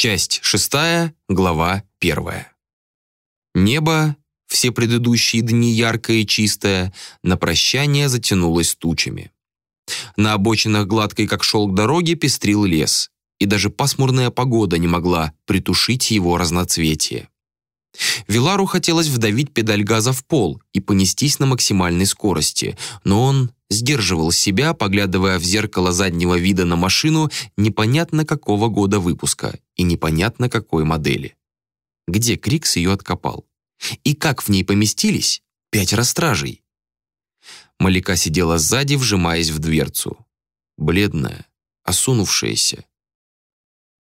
Часть шестая, глава первая. Небо, все предыдущие дни яркое и чистое, на прощание затянулось тучами. На обочинах гладкой, как шелк дороги, пестрил лес, и даже пасмурная погода не могла притушить его разноцветие. Вилару хотелось вдавить педаль газа в пол и понестись на максимальной скорости, но он сдерживал себя, поглядывая в зеркало заднего вида на машину непонятно какого года выпуска и непонятно какой модели. Где Крикс ее откопал? И как в ней поместились пятеро стражей? Малика сидела сзади, вжимаясь в дверцу. Бледная, осунувшаяся.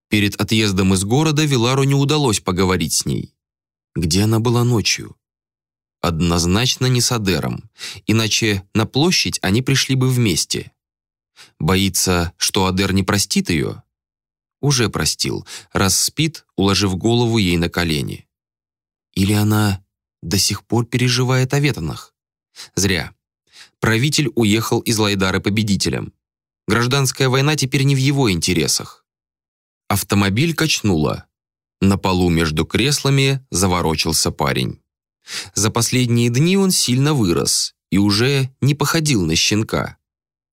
Перед отъездом из города Вилару не удалось поговорить с ней. Где она была ночью? Однозначно не с Адером, иначе на площадь они пришли бы вместе. Боится, что Адер не простит ее? Уже простил, раз спит, уложив голову ей на колени. Или она до сих пор переживает о ветанах? Зря. Правитель уехал из Лайдары победителем. Гражданская война теперь не в его интересах. Автомобиль качнуло. На полу между креслами заворочился парень. За последние дни он сильно вырос и уже не походил на щенка.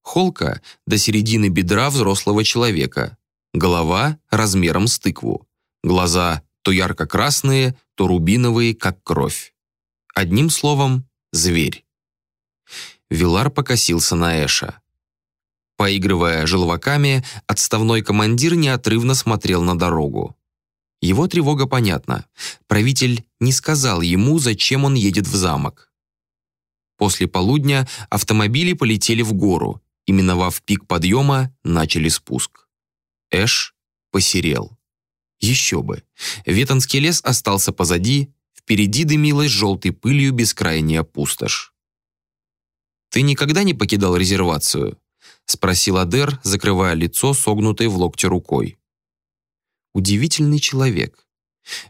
Холка до середины бедра взрослого человека, голова размером с тыкву, глаза то ярко-красные, то рубиновые, как кровь. Одним словом, зверь. Вилар покосился на Эша. Поигрывая желваками, отставной командир неотрывно смотрел на дорогу. Его тревога понятна. Правитель не сказал ему, зачем он едет в замок. После полудня автомобили полетели в гору и, миновав пик подъема, начали спуск. Эш посерел. Еще бы. Ветонский лес остался позади, впереди дымилась желтой пылью бескрайняя пустошь. «Ты никогда не покидал резервацию?» — спросил Адер, закрывая лицо согнутой в локте рукой. Удивительный человек.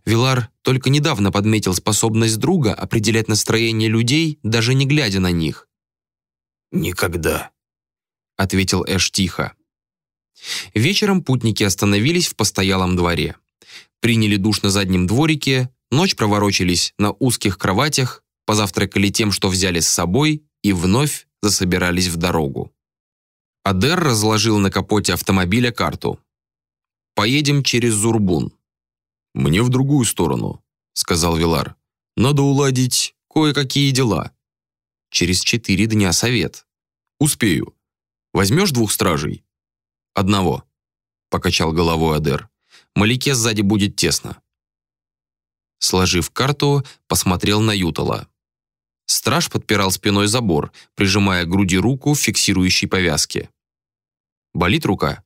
Вилар только недавно подметил способность друга определять настроение людей, даже не глядя на них. «Никогда», — ответил Эш тихо. Вечером путники остановились в постоялом дворе. Приняли душ на заднем дворике, ночь проворочились на узких кроватях, позавтракали тем, что взяли с собой, и вновь засобирались в дорогу. Адер разложил на капоте автомобиля карту. Поедем через Зурбун». «Мне в другую сторону», — сказал Вилар. «Надо уладить кое-какие дела». «Через четыре дня совет». «Успею. Возьмешь двух стражей?» «Одного», — покачал головой Адер. «Малике сзади будет тесно». Сложив карту, посмотрел на Ютала. Страж подпирал спиной забор, прижимая к груди руку в фиксирующей повязке. «Болит рука?»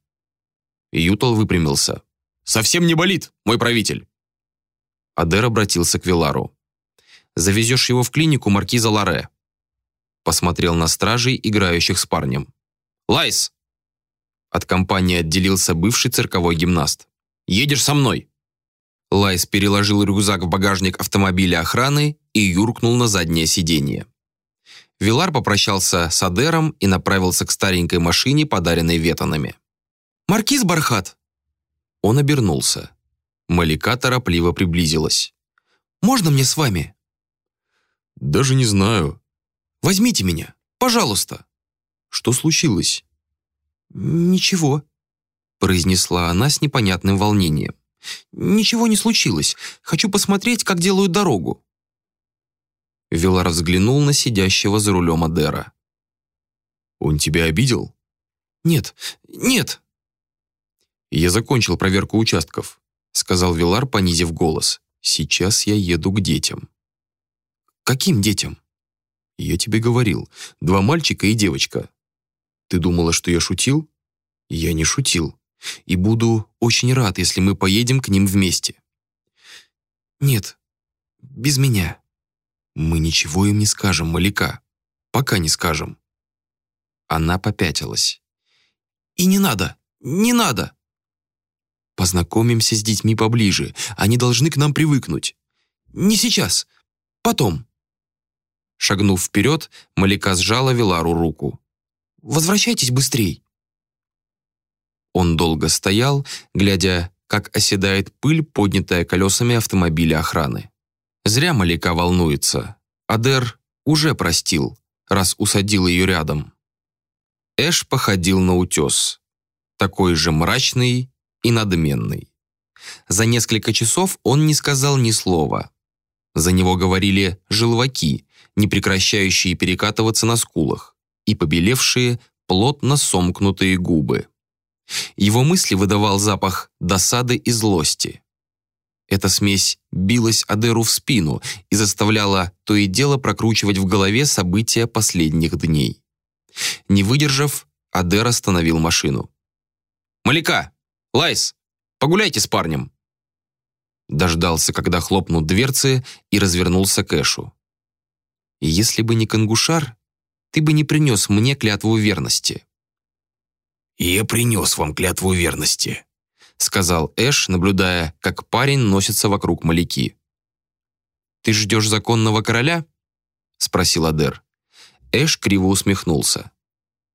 Ютал выпрямился. «Совсем не болит, мой правитель!» Адер обратился к Вилару. «Завезешь его в клинику маркиза Ларе». Посмотрел на стражей, играющих с парнем. «Лайс!» От компании отделился бывший цирковой гимнаст. «Едешь со мной!» Лайс переложил рюкзак в багажник автомобиля охраны и юркнул на заднее сиденье. Вилар попрощался с Адером и направился к старенькой машине, подаренной ветанами. «Маркиз Бархат!» Он обернулся. Малика торопливо приблизилась. «Можно мне с вами?» «Даже не знаю». «Возьмите меня, пожалуйста». «Что случилось?» «Ничего», — произнесла она с непонятным волнением. «Ничего не случилось. Хочу посмотреть, как делают дорогу». Вилар взглянул на сидящего за рулем Адера. «Он тебя обидел?» «Нет, нет», «Я закончил проверку участков», — сказал Вилар, понизив голос. «Сейчас я еду к детям». «Каким детям?» «Я тебе говорил. Два мальчика и девочка». «Ты думала, что я шутил?» «Я не шутил. И буду очень рад, если мы поедем к ним вместе». «Нет, без меня». «Мы ничего им не скажем, Маляка. Пока не скажем». Она попятилась. «И не надо, не надо!» Познакомимся с детьми поближе. Они должны к нам привыкнуть. Не сейчас. Потом. Шагнув вперед, Малика сжала Вилару руку. «Возвращайтесь быстрей!» Он долго стоял, глядя, как оседает пыль, поднятая колесами автомобиля охраны. Зря Маляка волнуется. Адер уже простил, раз усадил ее рядом. Эш походил на утес. Такой же мрачный и надменный. За несколько часов он не сказал ни слова. За него говорили желваки, не прекращающие перекатываться на скулах, и побелевшие, плотно сомкнутые губы. Его мысли выдавал запах досады и злости. Эта смесь билась Адеру в спину и заставляла то и дело прокручивать в голове события последних дней. Не выдержав, Адер остановил машину. «Маляка! Лайс! Погуляйте с парнем!» Дождался, когда хлопнут дверцы, и развернулся к Эшу. «Если бы не Кангушар, ты бы не принес мне клятву верности». «Я принес вам клятву верности», сказал Эш, наблюдая, как парень носится вокруг Маляки. «Ты ждешь законного короля?» спросил Адер. Эш криво усмехнулся.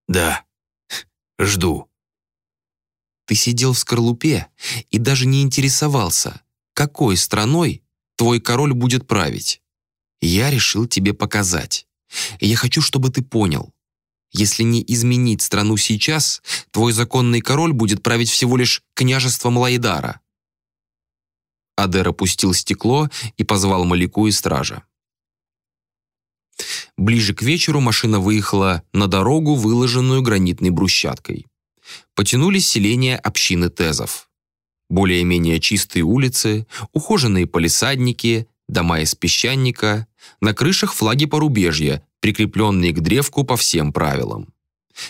«Да, жду». «Ты сидел в скорлупе и даже не интересовался, какой страной твой король будет править. Я решил тебе показать. я хочу, чтобы ты понял. Если не изменить страну сейчас, твой законный король будет править всего лишь княжеством Лайдара». Адер опустил стекло и позвал Маляку и стража. Ближе к вечеру машина выехала на дорогу, выложенную гранитной брусчаткой. Потянулись селения общины Тезов. Более-менее чистые улицы, ухоженные полисадники, дома из песчаника, на крышах флаги порубежья, прикрепленные к древку по всем правилам.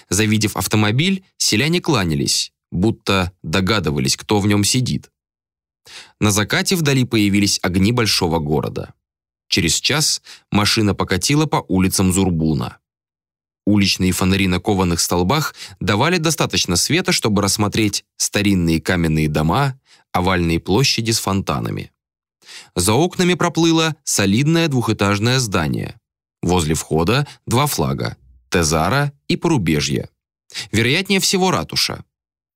Завидев автомобиль, селяне кланялись, будто догадывались, кто в нем сидит. На закате вдали появились огни большого города. Через час машина покатила по улицам Зурбуна. Уличные фонари на кованых столбах давали достаточно света, чтобы рассмотреть старинные каменные дома, овальные площади с фонтанами. За окнами проплыло солидное двухэтажное здание. Возле входа два флага – Тезара и Порубежье. Вероятнее всего ратуша.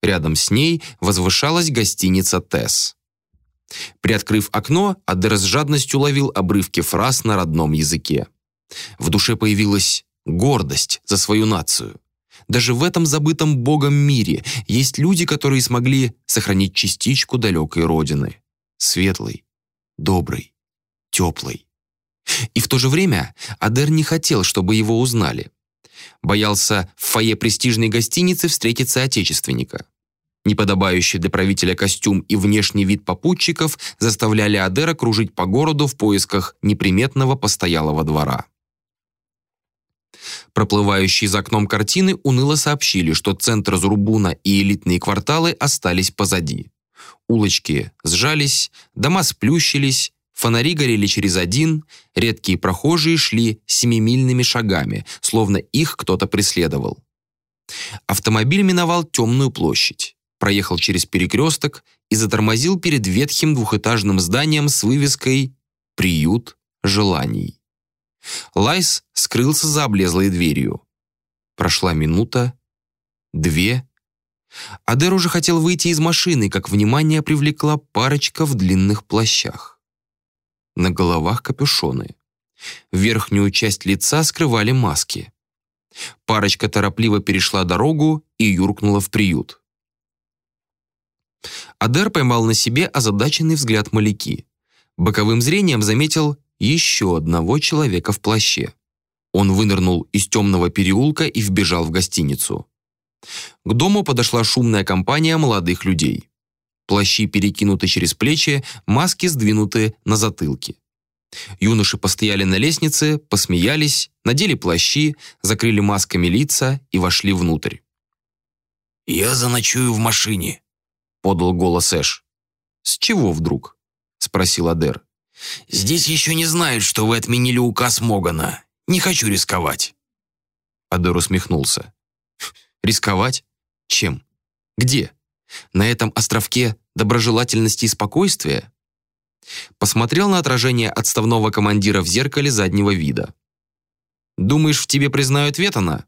Рядом с ней возвышалась гостиница Тес. Приоткрыв окно, Адер с жадностью ловил обрывки фраз на родном языке. В душе появилась гордость за свою нацию. Даже в этом забытом Богом мире есть люди, которые смогли сохранить частичку далекой родины. Светлой, доброй, теплой. И в то же время Адер не хотел, чтобы его узнали. Боялся в фойе престижной гостиницы встретить соотечественника. Неподобающий для правителя костюм и внешний вид попутчиков заставляли Адера кружить по городу в поисках неприметного постоялого двора. Проплывающие за окном картины уныло сообщили, что центр Зурбуна и элитные кварталы остались позади. Улочки сжались, дома сплющились, фонари горели через один, редкие прохожие шли семимильными шагами, словно их кто-то преследовал. Автомобиль миновал темную площадь проехал через перекресток и затормозил перед ветхим двухэтажным зданием с вывеской «Приют желаний». Лайс скрылся за облезлой дверью. Прошла минута, две. Адер уже хотел выйти из машины, как внимание привлекла парочка в длинных плащах. На головах капюшоны. Верхнюю часть лица скрывали маски. Парочка торопливо перешла дорогу и юркнула в приют. Адер поймал на себе озадаченный взгляд Маляки. Боковым зрением заметил еще одного человека в плаще. Он вынырнул из темного переулка и вбежал в гостиницу. К дому подошла шумная компания молодых людей. Плащи перекинуты через плечи, маски сдвинуты на затылки. Юноши постояли на лестнице, посмеялись, надели плащи, закрыли масками лица и вошли внутрь. «Я заночую в машине», подал голос Эш. «С чего вдруг?» — спросил Адер. «Здесь еще не знают, что вы отменили указ Могана. Не хочу рисковать». Адер усмехнулся. «Рисковать? Чем? Где? На этом островке доброжелательности и спокойствия?» Посмотрел на отражение отставного командира в зеркале заднего вида. «Думаешь, в тебе признают Ветана?»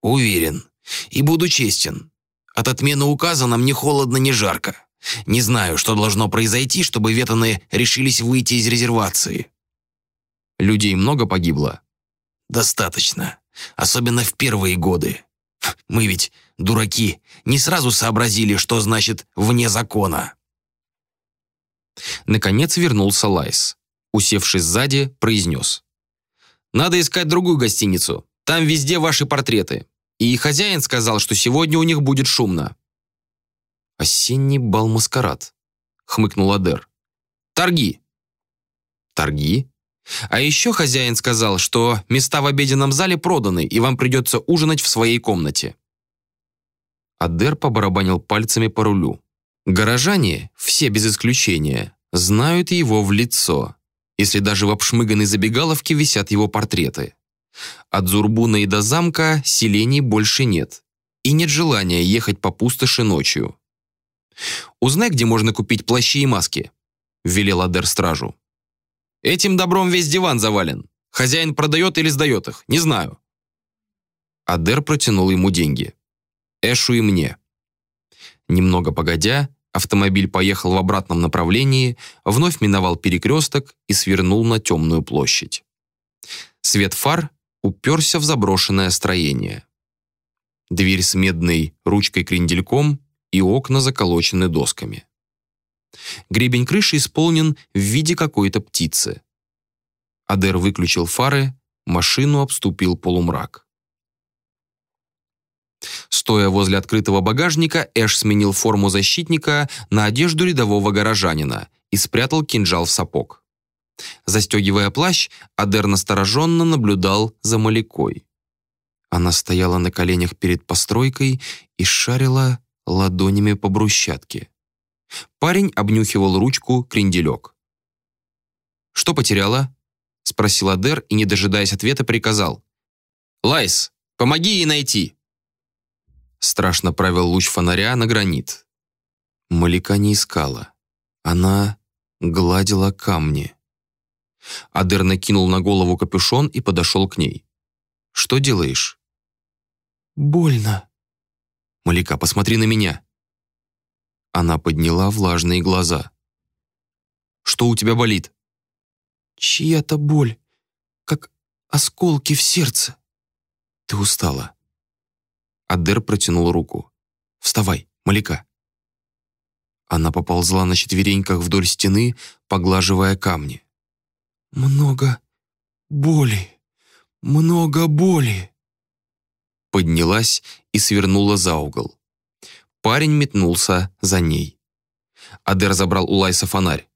«Уверен. И буду честен. От отмены указа нам ни холодно, ни жарко. Не знаю, что должно произойти, чтобы ветаны решились выйти из резервации». «Людей много погибло?» «Достаточно. Особенно в первые годы. Мы ведь, дураки, не сразу сообразили, что значит «вне закона». Наконец вернулся Лайс. Усевшись сзади, произнес. «Надо искать другую гостиницу. Там везде ваши портреты. И хозяин сказал, что сегодня у них будет шумно». «Осенний бал-маскарад», — хмыкнул Адер. «Торги». «Торги?» А еще хозяин сказал, что места в обеденном зале проданы, и вам придется ужинать в своей комнате. Адер побарабанил пальцами по рулю. Горожане, все без исключения, знают его в лицо, если даже в обшмыганной забегаловке висят его портреты. От Зурбуна и до замка селений больше нет, и нет желания ехать по пустоши ночью. «Узнай, где можно купить плащи и маски», — велел Адер стражу. «Этим добром весь диван завален. Хозяин продает или сдает их, не знаю». Адер протянул ему деньги. Эшу и мне. Немного погодя, автомобиль поехал в обратном направлении, вновь миновал перекресток и свернул на темную площадь. Свет фар уперся в заброшенное строение. Дверь с медной ручкой-крендельком и окна заколочены досками. Гребень крыши исполнен в виде какой-то птицы. Адер выключил фары, машину обступил полумрак. Стоя возле открытого багажника, Эш сменил форму защитника на одежду рядового горожанина и спрятал кинжал в сапог. Застегивая плащ, Адер настороженно наблюдал за Малякой. Она стояла на коленях перед постройкой и шарила ладонями по брусчатке. Парень обнюхивал ручку кренделек. «Что потеряла?» — спросил Адер и, не дожидаясь ответа, приказал. «Лайс, помоги ей найти!» Страж направил луч фонаря на гранит. Малика не искала. Она гладила камни. Адер накинул на голову капюшон и подошел к ней. «Что делаешь?» «Больно». «Малика, посмотри на меня». Она подняла влажные глаза. «Что у тебя болит?» «Чья-то боль, как осколки в сердце». «Ты устала». Адер протянул руку. «Вставай, Маляка». Она поползла на четвереньках вдоль стены, поглаживая камни. «Много боли, много боли». Поднялась и свернула за угол. Парень метнулся за ней. Адер забрал у Лайса фонарь.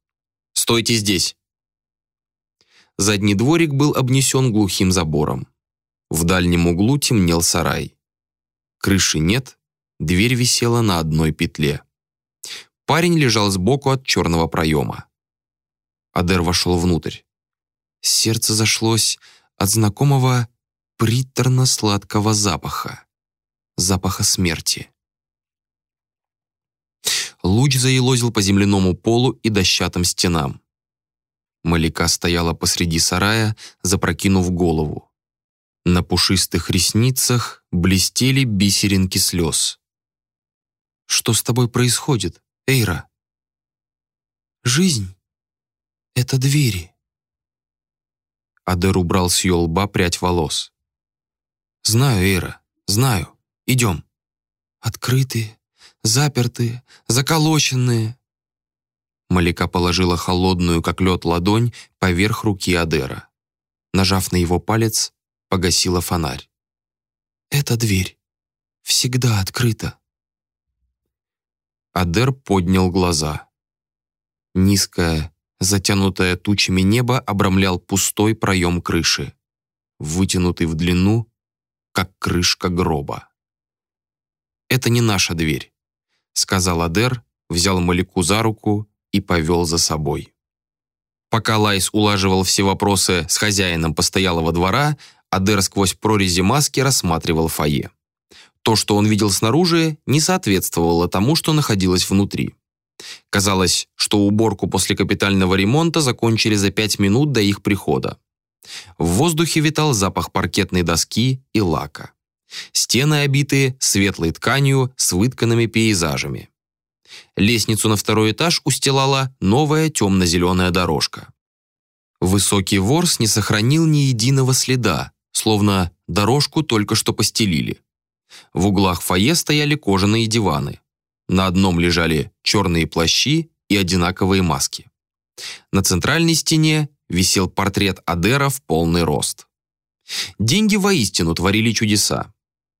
«Стойте здесь!» Задний дворик был обнесен глухим забором. В дальнем углу темнел сарай. Крыши нет, дверь висела на одной петле. Парень лежал сбоку от черного проема. Адер вошел внутрь. Сердце зашлось от знакомого приторно-сладкого запаха. Запаха смерти. Луч заелозил по земляному полу и дощатым стенам. Малика стояла посреди сарая, запрокинув голову. На пушистых ресницах блестели бисеринки слез. «Что с тобой происходит, Эйра?» «Жизнь — это двери». Адер убрал с ее лба прядь волос. «Знаю, Эйра, знаю. Идем». «Открытые, запертые, заколоченные». Малика положила холодную, как лед, ладонь поверх руки Адера. Нажав на его палец, погасила фонарь. «Эта дверь всегда открыта». Адер поднял глаза. Низкое, затянутое тучами небо обрамлял пустой проем крыши, вытянутый в длину, как крышка гроба. «Это не наша дверь», — сказал Адер, взял Маляку за руку и повел за собой. Пока Лайс улаживал все вопросы с хозяином постоялого двора, Адер сквозь прорези маски рассматривал фойе. То, что он видел снаружи, не соответствовало тому, что находилось внутри. Казалось, что уборку после капитального ремонта закончили за пять минут до их прихода. В воздухе витал запах паркетной доски и лака. Стены обиты светлой тканью с вытканными пейзажами. Лестницу на второй этаж устилала новая темно-зеленая дорожка. Высокий ворс не сохранил ни единого следа, словно дорожку только что постелили. В углах фойе стояли кожаные диваны. На одном лежали черные плащи и одинаковые маски. На центральной стене висел портрет Адера в полный рост. Деньги воистину творили чудеса.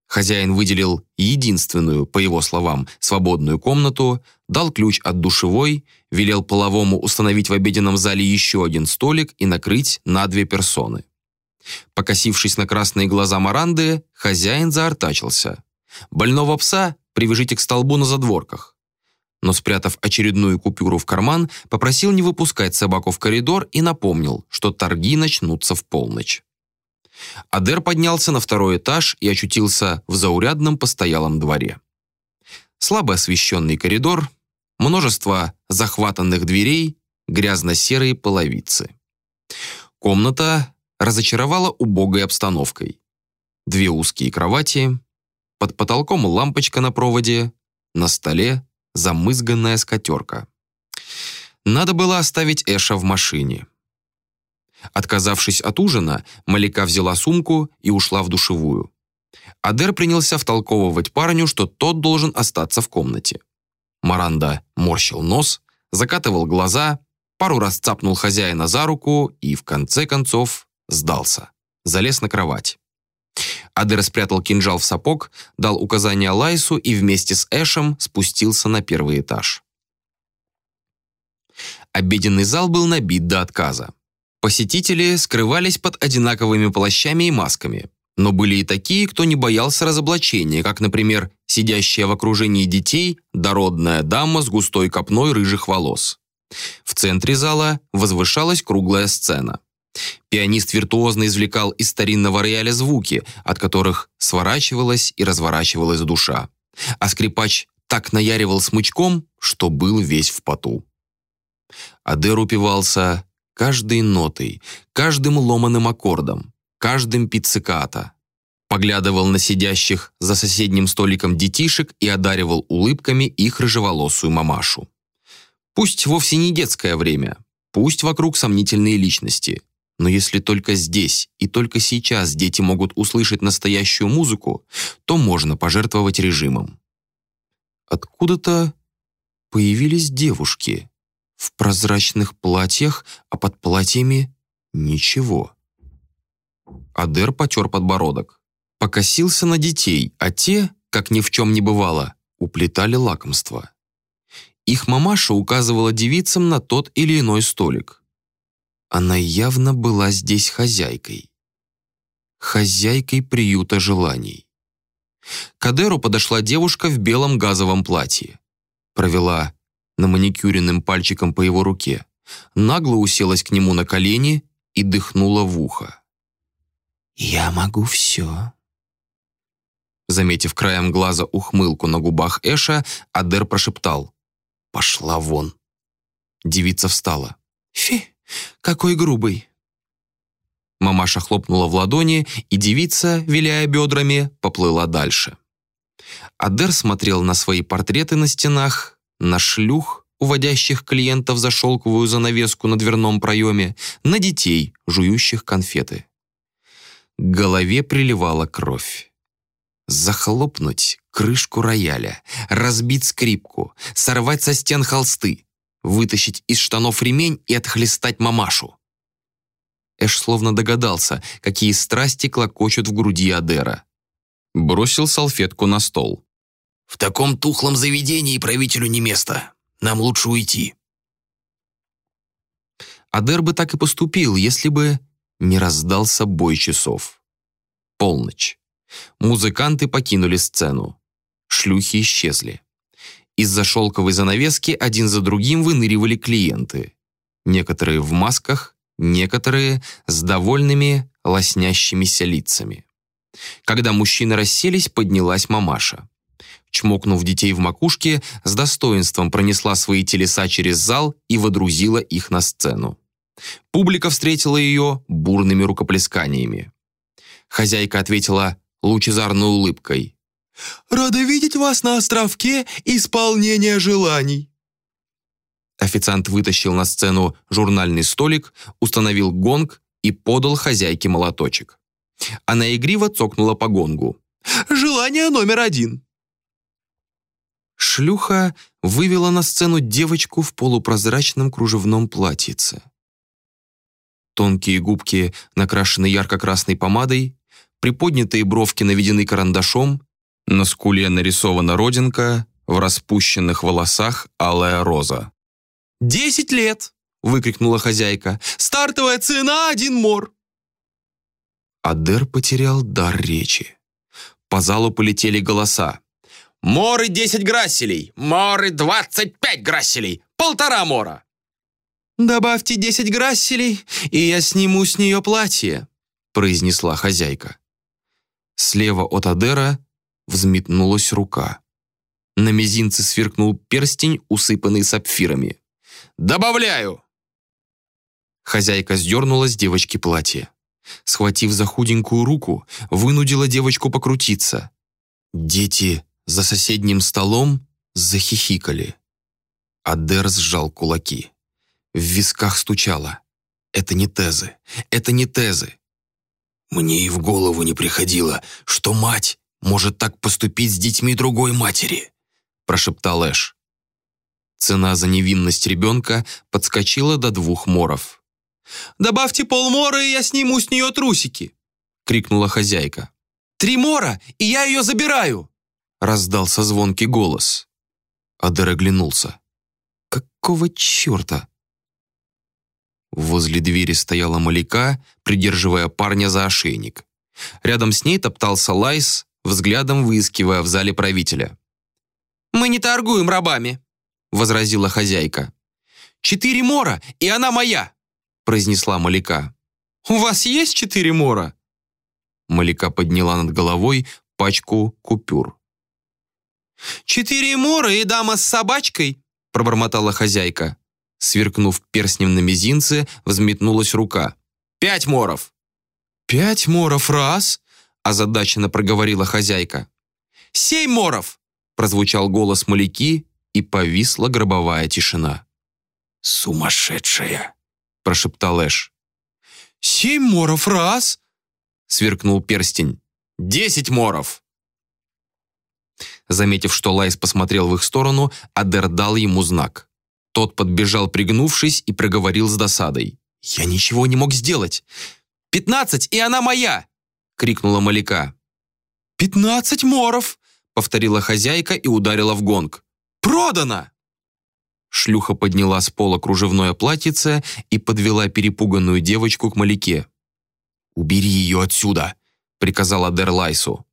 Хозяин выделил единственную, по его словам, свободную комнату, дал ключ от душевой, велел половому установить в обеденном зале еще один столик и накрыть на две персоны. Покосившись на красные глаза Маранды, хозяин заортачился. «Больного пса привяжите к столбу на задворках». Но, спрятав очередную купюру в карман, попросил не выпускать собаку в коридор и напомнил, что торги начнутся в полночь. Адер поднялся на второй этаж и очутился в заурядном постоялом дворе. Слабо освещенный коридор, множество захватанных дверей, грязно-серые половицы. Комната разочаровала убогой обстановкой. Две узкие кровати, под потолком лампочка на проводе, на столе замызганная скатерка. Надо было оставить Эша в машине. Отказавшись от ужина, Малика взяла сумку и ушла в душевую. Адер принялся втолковывать парню, что тот должен остаться в комнате. Маранда морщил нос, закатывал глаза, пару раз цапнул хозяина за руку и, в конце концов, сдался. Залез на кровать. Адер спрятал кинжал в сапог, дал указание Лайсу и вместе с Эшем спустился на первый этаж. Обеденный зал был набит до отказа. Посетители скрывались под одинаковыми плащами и масками, но были и такие, кто не боялся разоблачения, как, например, сидящая в окружении детей дородная дама с густой копной рыжих волос. В центре зала возвышалась круглая сцена. Пианист виртуозно извлекал из старинного рояля звуки, от которых сворачивалась и разворачивалась душа. А скрипач так наяривал смычком, что был весь в поту. Адер упивался каждой нотой, каждым ломаным аккордом, каждым пицциката. Поглядывал на сидящих за соседним столиком детишек и одаривал улыбками их рыжеволосую мамашу. Пусть вовсе не детское время, пусть вокруг сомнительные личности, но если только здесь и только сейчас дети могут услышать настоящую музыку, то можно пожертвовать режимом. Откуда-то появились девушки в прозрачных платьях, а под платьями ничего. Адер потер подбородок. Покосился на детей, а те, как ни в чем не бывало, уплетали лакомство. Их мамаша указывала девицам на тот или иной столик. Она явно была здесь хозяйкой. Хозяйкой приюта желаний. К Адеру подошла девушка в белом газовом платье. Провела на маникюренным пальчиком по его руке, нагло уселась к нему на колени и дыхнула в ухо. «Я могу все». Заметив краем глаза ухмылку на губах Эша, Адер прошептал «Пошла вон». Девица встала. «Фи, какой грубый». Мамаша хлопнула в ладони, и девица, виляя бедрами, поплыла дальше. Адер смотрел на свои портреты на стенах, на шлюх, уводящих клиентов за шелковую занавеску на дверном проеме, на детей, жующих конфеты. К голове приливала кровь. Захлопнуть крышку рояля, разбить скрипку, сорвать со стен холсты, вытащить из штанов ремень и отхлестать мамашу. Эш словно догадался, какие страсти клокочут в груди Адера. Бросил салфетку на стол. В таком тухлом заведении правителю не место. Нам лучше уйти». Адер бы так и поступил, если бы не раздался бой часов. Полночь. Музыканты покинули сцену. Шлюхи исчезли. Из-за шелковой занавески один за другим выныривали клиенты. Некоторые в масках, некоторые с довольными, лоснящимися лицами. Когда мужчины расселись, поднялась мамаша чмокнув детей в макушке, с достоинством пронесла свои телеса через зал и водрузила их на сцену. Публика встретила ее бурными рукоплесканиями. Хозяйка ответила лучезарной улыбкой. Рада видеть вас на островке исполнения желаний». Официант вытащил на сцену журнальный столик, установил гонг и подал хозяйке молоточек. Она игриво цокнула по гонгу. «Желание номер один». Шлюха вывела на сцену девочку в полупрозрачном кружевном платьице. Тонкие губки накрашены ярко-красной помадой, приподнятые бровки наведены карандашом, на скуле нарисована родинка, в распущенных волосах алая роза. «Десять лет!» — выкрикнула хозяйка. «Стартовая цена — один мор!» Адер потерял дар речи. По залу полетели голоса. «Моры десять грасселей! Моры двадцать пять грасселей! Полтора мора!» «Добавьте десять грасселей, и я сниму с нее платье», произнесла хозяйка. Слева от Адера взметнулась рука. На мизинце сверкнул перстень, усыпанный сапфирами. «Добавляю!» Хозяйка сдернула с девочки платье. Схватив за худенькую руку, вынудила девочку покрутиться. Дети за соседним столом захихикали. Адер сжал кулаки. В висках стучало. Это не тезы. Это не тезы. Мне и в голову не приходило, что мать может так поступить с детьми другой матери, прошептал Эш. Цена за невинность ребенка подскочила до двух моров. «Добавьте полмора, и я сниму с нее трусики!» — крикнула хозяйка. «Три мора, и я ее забираю!» — раздался звонкий голос. Адер оглянулся. «Какого черта?» Возле двери стояла Маляка, придерживая парня за ошейник. Рядом с ней топтался Лайс, взглядом выискивая в зале правителя. «Мы не торгуем рабами», — возразила хозяйка. «Четыре мора, и она моя!» — произнесла Маляка. «У вас есть четыре мора?» Маляка подняла над головой пачку купюр. «Четыре мора и дама с собачкой», — пробормотала хозяйка. Сверкнув перстнем на мизинце, взметнулась рука. «Пять моров!» «Пять моров раз!» Озадаченно проговорила хозяйка. «Семь моров!» прозвучал голос Маляки, и повисла гробовая тишина. «Сумасшедшая!» прошептал Эш. «Семь моров раз!» сверкнул перстень. «Десять моров!» Заметив, что Лайс посмотрел в их сторону, Адер дал ему знак. Тот подбежал, пригнувшись, и проговорил с досадой. «Я ничего не мог сделать! Пятнадцать, и она моя!» — крикнула Маляка. «Пятнадцать моров!» — повторила хозяйка и ударила в гонг. «Продано!» Шлюха подняла с пола кружевное платьице и подвела перепуганную девочку к Маляке. «Убери ее отсюда!» — приказал Адер Лайсу.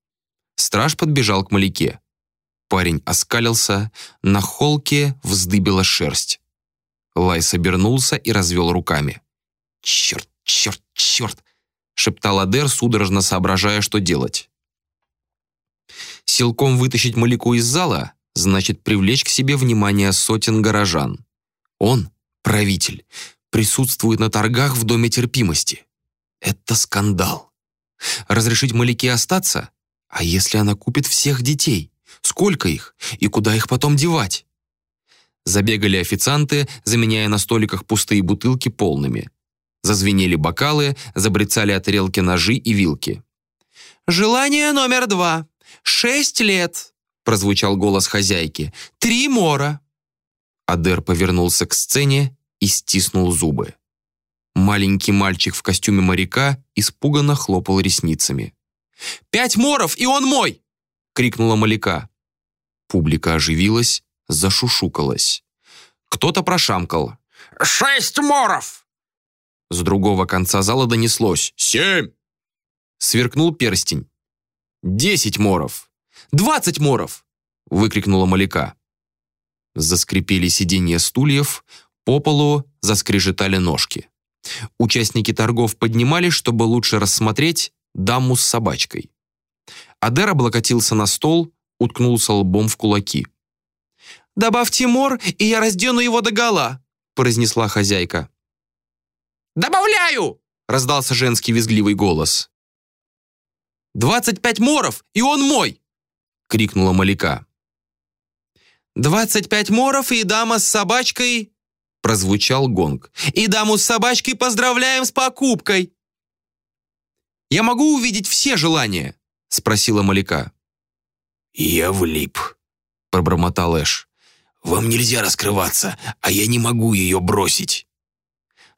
Страж подбежал к Маляке. Парень оскалился, на холке вздыбилась шерсть. Лайс обернулся и развел руками. «Черт, черт, черт!» — шептал Адер, судорожно соображая, что делать. Силком вытащить Маляку из зала значит привлечь к себе внимание сотен горожан. Он, правитель, присутствует на торгах в Доме терпимости. Это скандал. Разрешить Маляке остаться? А если она купит всех детей? Сколько их? И куда их потом девать? Забегали официанты, заменяя на столиках пустые бутылки полными. Зазвенели бокалы, забрецали от тарелки ножи и вилки. «Желание номер два. Шесть лет», — прозвучал голос хозяйки. «Три мора». Адер повернулся к сцене и стиснул зубы. Маленький мальчик в костюме моряка испуганно хлопал ресницами. «Пять моров, и он мой!» — крикнула Маляка. Публика оживилась, зашушукалась. Кто-то прошамкал. «Шесть моров!» С другого конца зала донеслось. «Семь!» Сверкнул перстень. «Десять моров! Двадцать моров!» выкрикнула Маляка. Заскрипели сиденья стульев, по полу заскрежетали ножки. Участники торгов поднимались, чтобы лучше рассмотреть даму с собачкой. Адер облокотился на стол, уткнулся лбом в кулаки. «Добавьте мор, и я раздену его догола», произнесла хозяйка. «Добавляю!» раздался женский визгливый голос. «Двадцать пять моров, и он мой!» — крикнула Маляка. «Двадцать пять моров и дама с собачкой!» прозвучал гонг. «И даму с собачкой поздравляем с покупкой!» «Я могу увидеть все желания?» спросила Маляка. «Я влип», — пробормотал Эш. «Вам нельзя раскрываться, а я не могу ее бросить».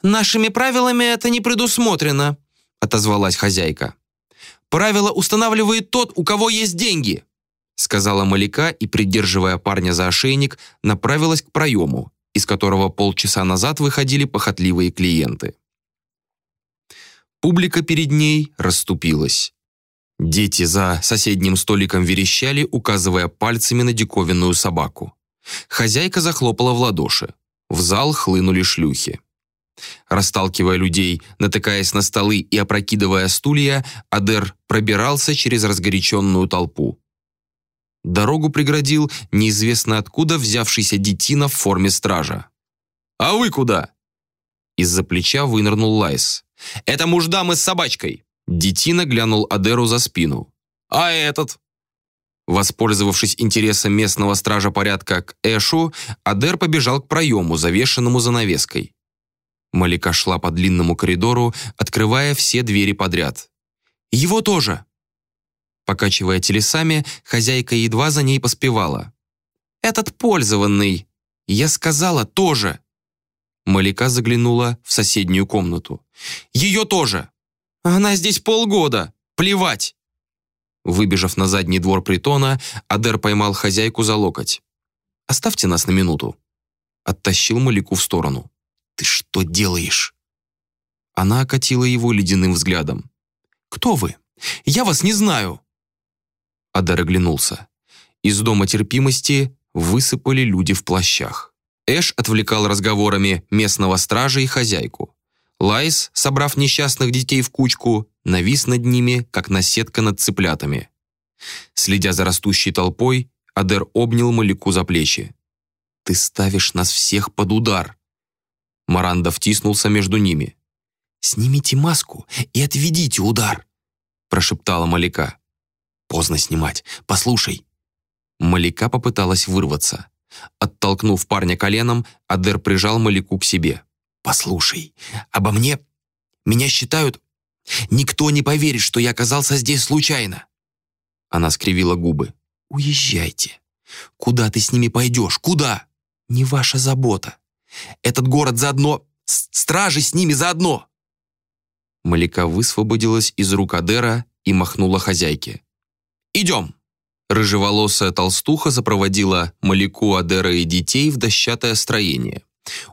«Нашими правилами это не предусмотрено», — отозвалась хозяйка. «Правила устанавливает тот, у кого есть деньги», — сказала Маляка и, придерживая парня за ошейник, направилась к проему, из которого полчаса назад выходили похотливые клиенты. Публика перед ней расступилась. Дети за соседним столиком верещали, указывая пальцами на диковинную собаку. Хозяйка захлопала в ладоши. В зал хлынули шлюхи. Расталкивая людей, натыкаясь на столы и опрокидывая стулья, Адер пробирался через разгоряченную толпу. Дорогу преградил неизвестно откуда взявшийся детина в форме стража. «А вы куда?» Из-за плеча вынырнул Лайс. «Это муж дамы с собачкой!» Детина глянул Адеру за спину. «А этот?» Воспользовавшись интересом местного стража порядка к Эшу, Адер побежал к проему, завешенному занавеской. Малика шла по длинному коридору, открывая все двери подряд. «Его тоже!» Покачивая телесами, хозяйка едва за ней поспевала. «Этот пользованный!» «Я сказала, тоже!» Малика заглянула в соседнюю комнату. «Ее тоже!» Она здесь полгода. Плевать!» Выбежав на задний двор притона, Адер поймал хозяйку за локоть. «Оставьте нас на минуту». Оттащил Малику в сторону. «Ты что делаешь?» Она окатила его ледяным взглядом. «Кто вы? Я вас не знаю!» Адер оглянулся. Из дома терпимости высыпали люди в плащах. Эш отвлекал разговорами местного стража и хозяйку. Лайс, собрав несчастных детей в кучку, навис над ними, как наседка над цыплятами. Следя за растущей толпой, Адер обнял Малику за плечи. «Ты ставишь нас всех под удар!» Маранда втиснулся между ними. «Снимите маску и отведите удар!» прошептала Малика. «Поздно снимать. Послушай!» Маляка попыталась вырваться. Оттолкнув парня коленом, Адер прижал Маляку к себе. «Послушай, обо мне... Меня считают... Никто не поверит, что я оказался здесь случайно». Она скривила губы. «Уезжайте. Куда ты с ними пойдешь? Куда? Не ваша забота. Этот город заодно... Стражи с ними заодно!» Малика высвободилась из рук Адера и махнула хозяйке. «Идем!» Рыжеволосая толстуха препроводила Малику, Адера и детей в дощатое строение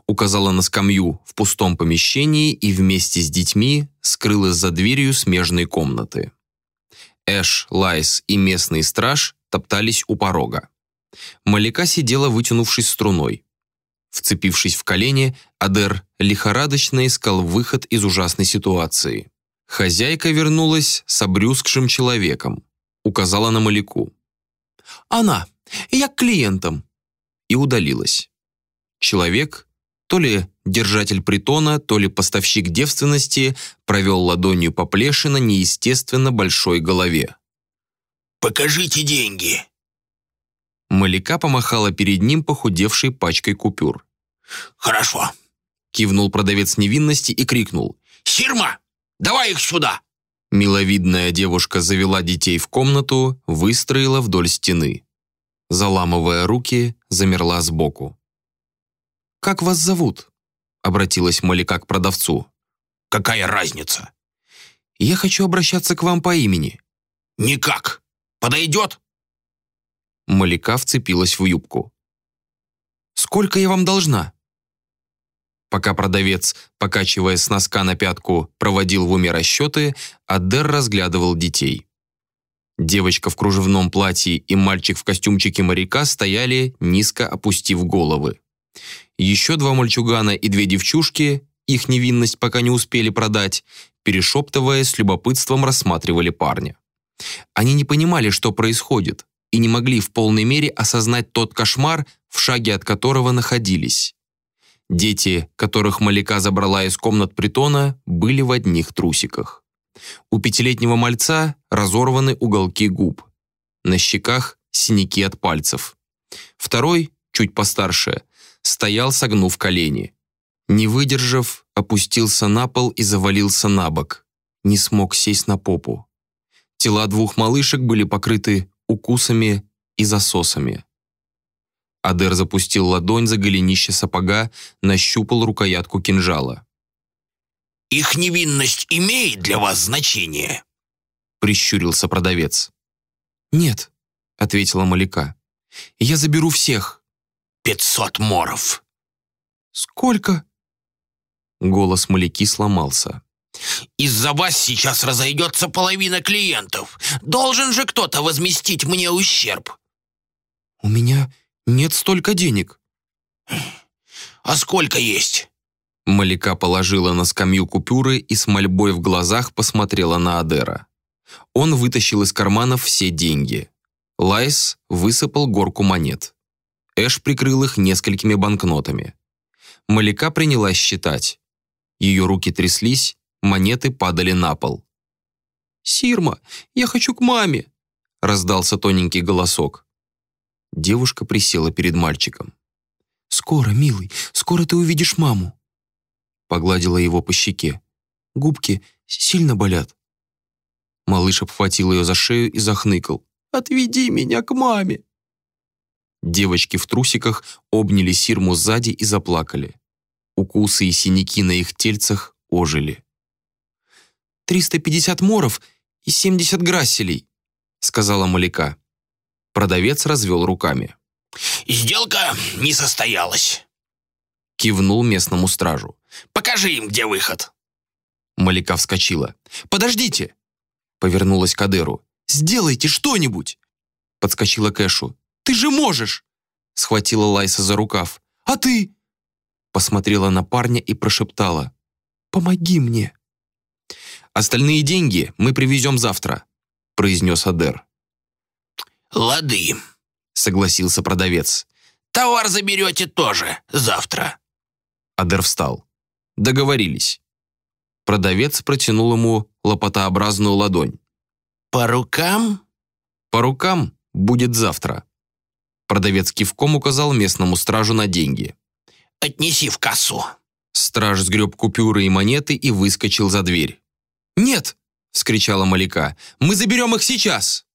указала на скамью в пустом помещении и вместе с детьми скрылась за дверью смежной комнаты. Эш, Лайс и местный страж топтались у порога. Малика сидела, вытянувшись струной. Вцепившись в колени, Адер лихорадочно искал выход из ужасной ситуации. Хозяйка вернулась с обрюзгшим человеком. Указала на Малику. «Она! Я к клиентам!» И удалилась. Человек, то ли держатель притона, то ли поставщик девственности, провел ладонью по плеше на неестественно большой голове. «Покажите деньги!» Маляка помахала перед ним похудевшей пачкой купюр. «Хорошо!» Кивнул продавец невинности и крикнул. «Сирма, давай их сюда!» Миловидная девушка завела детей в комнату, выстроила вдоль стены. Заламывая руки, замерла сбоку. «Как вас зовут?» — обратилась Малика к продавцу. «Какая разница?» «Я хочу обращаться к вам по имени». «Никак. Подойдет?» Малика вцепилась в юбку. «Сколько я вам должна?» Пока продавец, покачиваясь с носка на пятку, проводил в уме расчеты, Адер разглядывал детей. Девочка в кружевном платье и мальчик в костюмчике моряка стояли, низко опустив головы. Еще два мальчугана и две девчушки, их невинность пока не успели продать, перешептывая с любопытством рассматривали парня. Они не понимали, что происходит, и не могли в полной мере осознать тот кошмар, в шаге от которого находились. Дети, которых Маляка забрала из комнат притона, были в одних трусиках. У пятилетнего мальца разорваны уголки губ. На щеках синяки от пальцев. Второй, чуть постарше, стоял, согнув колени. Не выдержав, опустился на пол и завалился на бок. Не смог сесть на попу. Тела двух малышек были покрыты укусами и засосами. Адер запустил ладонь за голенище сапога, нащупал рукоятку кинжала. «Их невинность имеет для вас значение?» Прищурился продавец. «Нет», — ответила Маляка. «Я заберу всех». «Пятьсот моров». «Сколько?» Голос Малики сломался. «Из-за вас сейчас разойдется половина клиентов. Должен же кто-то возместить мне ущерб». «У меня нет столько денег». «А сколько есть?» Малика положила на скамью купюры и с мольбой в глазах посмотрела на Адера. Он вытащил из карманов все деньги. Лайс высыпал горку монет. Эш прикрыл их несколькими банкнотами. Маляка принялась считать. Ее руки тряслись, монеты падали на пол. «Сирма, я хочу к маме!» раздался тоненький голосок. Девушка присела перед мальчиком. «Скоро, милый, скоро ты увидишь маму!» Погладила его по щеке. «Губки сильно болят?» Малыш обхватил ее за шею и захныкал. «Отведи меня к маме!» Девочки в трусиках обняли Сирму сзади и заплакали. Укусы и синяки на их тельцах ожили. «Триста пятьдесят моров и семьдесят грасселей», сказала Маляка. Продавец развел руками. «Сделка не состоялась», кивнул местному стражу. «Покажи им, где выход». Маляка вскочила. «Подождите!» Повернулась к Адеру. «Сделайте что-нибудь!» Подскочила к Эшу. «Ты же можешь!» Схватила Лайса за рукав. «А ты?» Посмотрела на парня и прошептала. «Помоги мне!» «Остальные деньги мы привезем завтра», произнес Адер. «Лады», согласился продавец. «Товар заберете тоже завтра». Адер встал. «Договорились». Продавец протянул ему лопатообразную ладонь. «По рукам?» «По рукам будет завтра». Продавец кивком указал местному стражу на деньги. «Отнеси в кассу». Страж сгреб купюры и монеты и выскочил за дверь. «Нет!» — вскричала Маляка. «Мы заберем их сейчас!»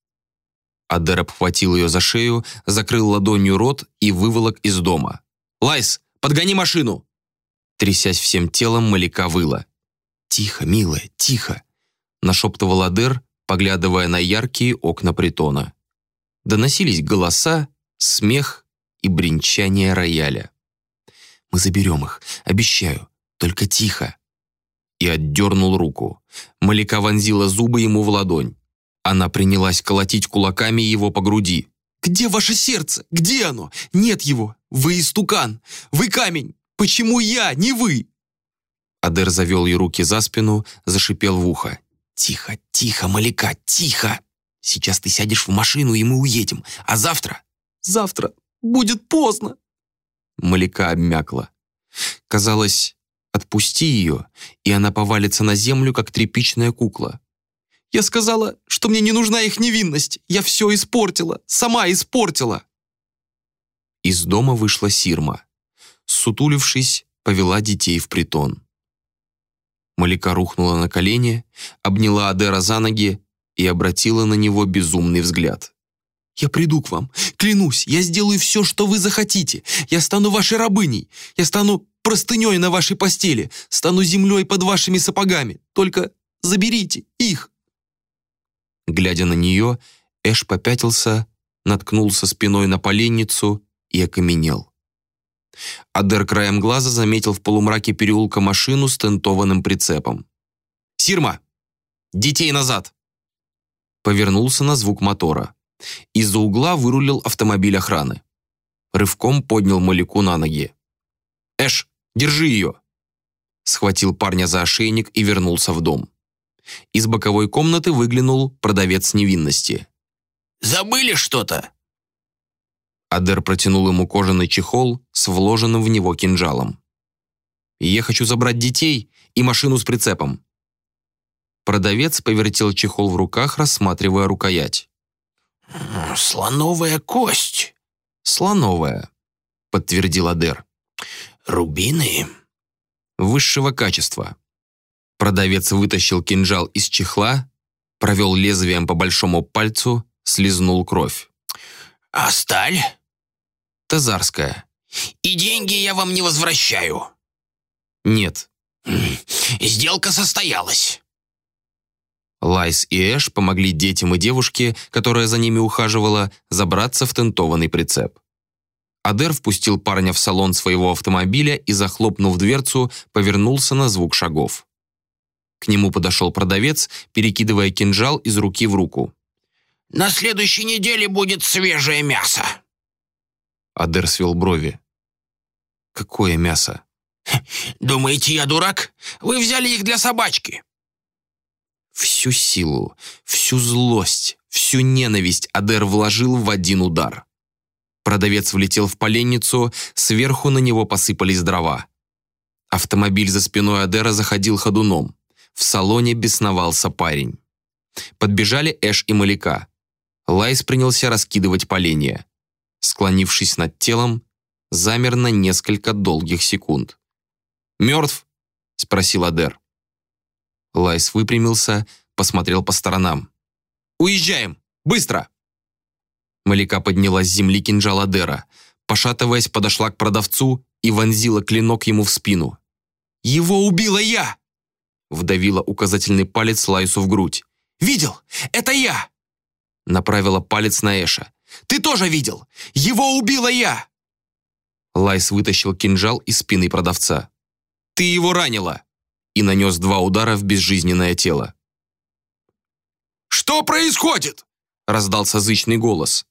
Адер обхватил ее за шею, закрыл ладонью рот и выволок из дома. «Лайс, подгони машину!» Трясясь всем телом, Малика выла. «Тихо, милая, тихо!» нашептывал Адер, поглядывая на яркие окна притона. Доносились голоса, смех и бренчание рояля. «Мы заберем их, обещаю, только тихо!» И отдернул руку. Малика вонзила зубы ему в ладонь. Она принялась колотить кулаками его по груди. «Где ваше сердце? Где оно? Нет его! Вы истукан! Вы камень! Почему я, не вы?» Адер завел ей руки за спину, зашипел в ухо. «Тихо, тихо, Маляка, тихо! Сейчас ты сядешь в машину, и мы уедем. А завтра? Завтра будет поздно!» Маляка обмякла. Казалось, отпусти ее, и она повалится на землю, как тряпичная кукла. «Я сказала, что мне не нужна их невинность. Я все испортила, сама испортила!» Из дома вышла Сирма. Сутулившись, повела детей в притон. Малика рухнула на колени, обняла Адера за ноги и обратила на него безумный взгляд. «Я приду к вам. Клянусь, я сделаю все, что вы захотите. Я стану вашей рабыней. Я стану простыней на вашей постели. Стану землей под вашими сапогами. Только заберите их». Глядя на нее, Эш попятился, наткнулся спиной на поленницу и окаменел. Адер краем глаза заметил в полумраке переулка машину с тентованным прицепом. «Сирма! Детей назад!» Повернулся на звук мотора. Из-за угла вырулил автомобиль охраны. Рывком поднял Маляку на ноги. «Эш, держи ее!» Схватил парня за ошейник и вернулся в дом. Из боковой комнаты выглянул продавец невинности. «Забыли что-то?» Адер протянул ему кожаный чехол с вложенным в него кинжалом. «Я хочу забрать детей и машину с прицепом». Продавец повертел чехол в руках, рассматривая рукоять. «Слоновая кость». «Слоновая», — подтвердил Адер. «Рубины?» «Высшего качества». Продавец вытащил кинжал из чехла, провел лезвием по большому пальцу, слизнул кровь. «А сталь?» «Тазарская». «И деньги я вам не возвращаю». «Нет». «Сделка состоялась». Лайс и Эш помогли детям и девушке, которая за ними ухаживала, забраться в тентованный прицеп. Адер впустил парня в салон своего автомобиля и, захлопнув дверцу, повернулся на звук шагов. К нему подошел продавец, перекидывая кинжал из руки в руку. «На следующей неделе будет свежее мясо». Адер свел брови. «Какое мясо?» «Думаете, я дурак? Вы взяли их для собачки». Всю силу, всю злость, всю ненависть Адер вложил в один удар. Продавец влетел в поленницу, сверху на него посыпались дрова. Автомобиль за спиной Адера заходил ходуном. В салоне бесновался парень. Подбежали Эш и Малика. Лайс принялся раскидывать поленья. Склонившись над телом, замер на несколько долгих секунд. «Мертв?» — спросил Адер. Лайс выпрямился, посмотрел по сторонам. «Уезжаем! Быстро!» Малика подняла с земли кинжал Адера. Пошатываясь, подошла к продавцу и вонзила клинок ему в спину. «Его убила я!» Вдавила указательный палец Лайсу в грудь. «Видел? Это я!» Направила палец на Эша. «Ты тоже видел? Его убила я!» Лайс вытащил кинжал из спины продавца. «Ты его ранила!» и нанес два удара в безжизненное тело. «Что происходит?» — раздался зычный голос.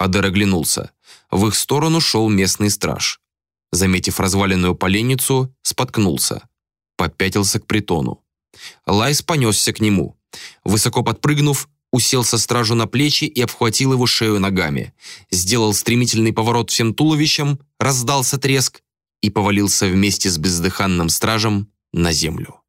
Адер оглянулся. В их сторону шел местный страж. Заметив разваленную поленницу, споткнулся. Попятился к притону. Лайс понесся к нему. Высоко подпрыгнув, уселся стражу на плечи и обхватил его шею ногами. Сделал стремительный поворот всем туловищем, раздался треск и повалился вместе с бездыханным стражем на землю.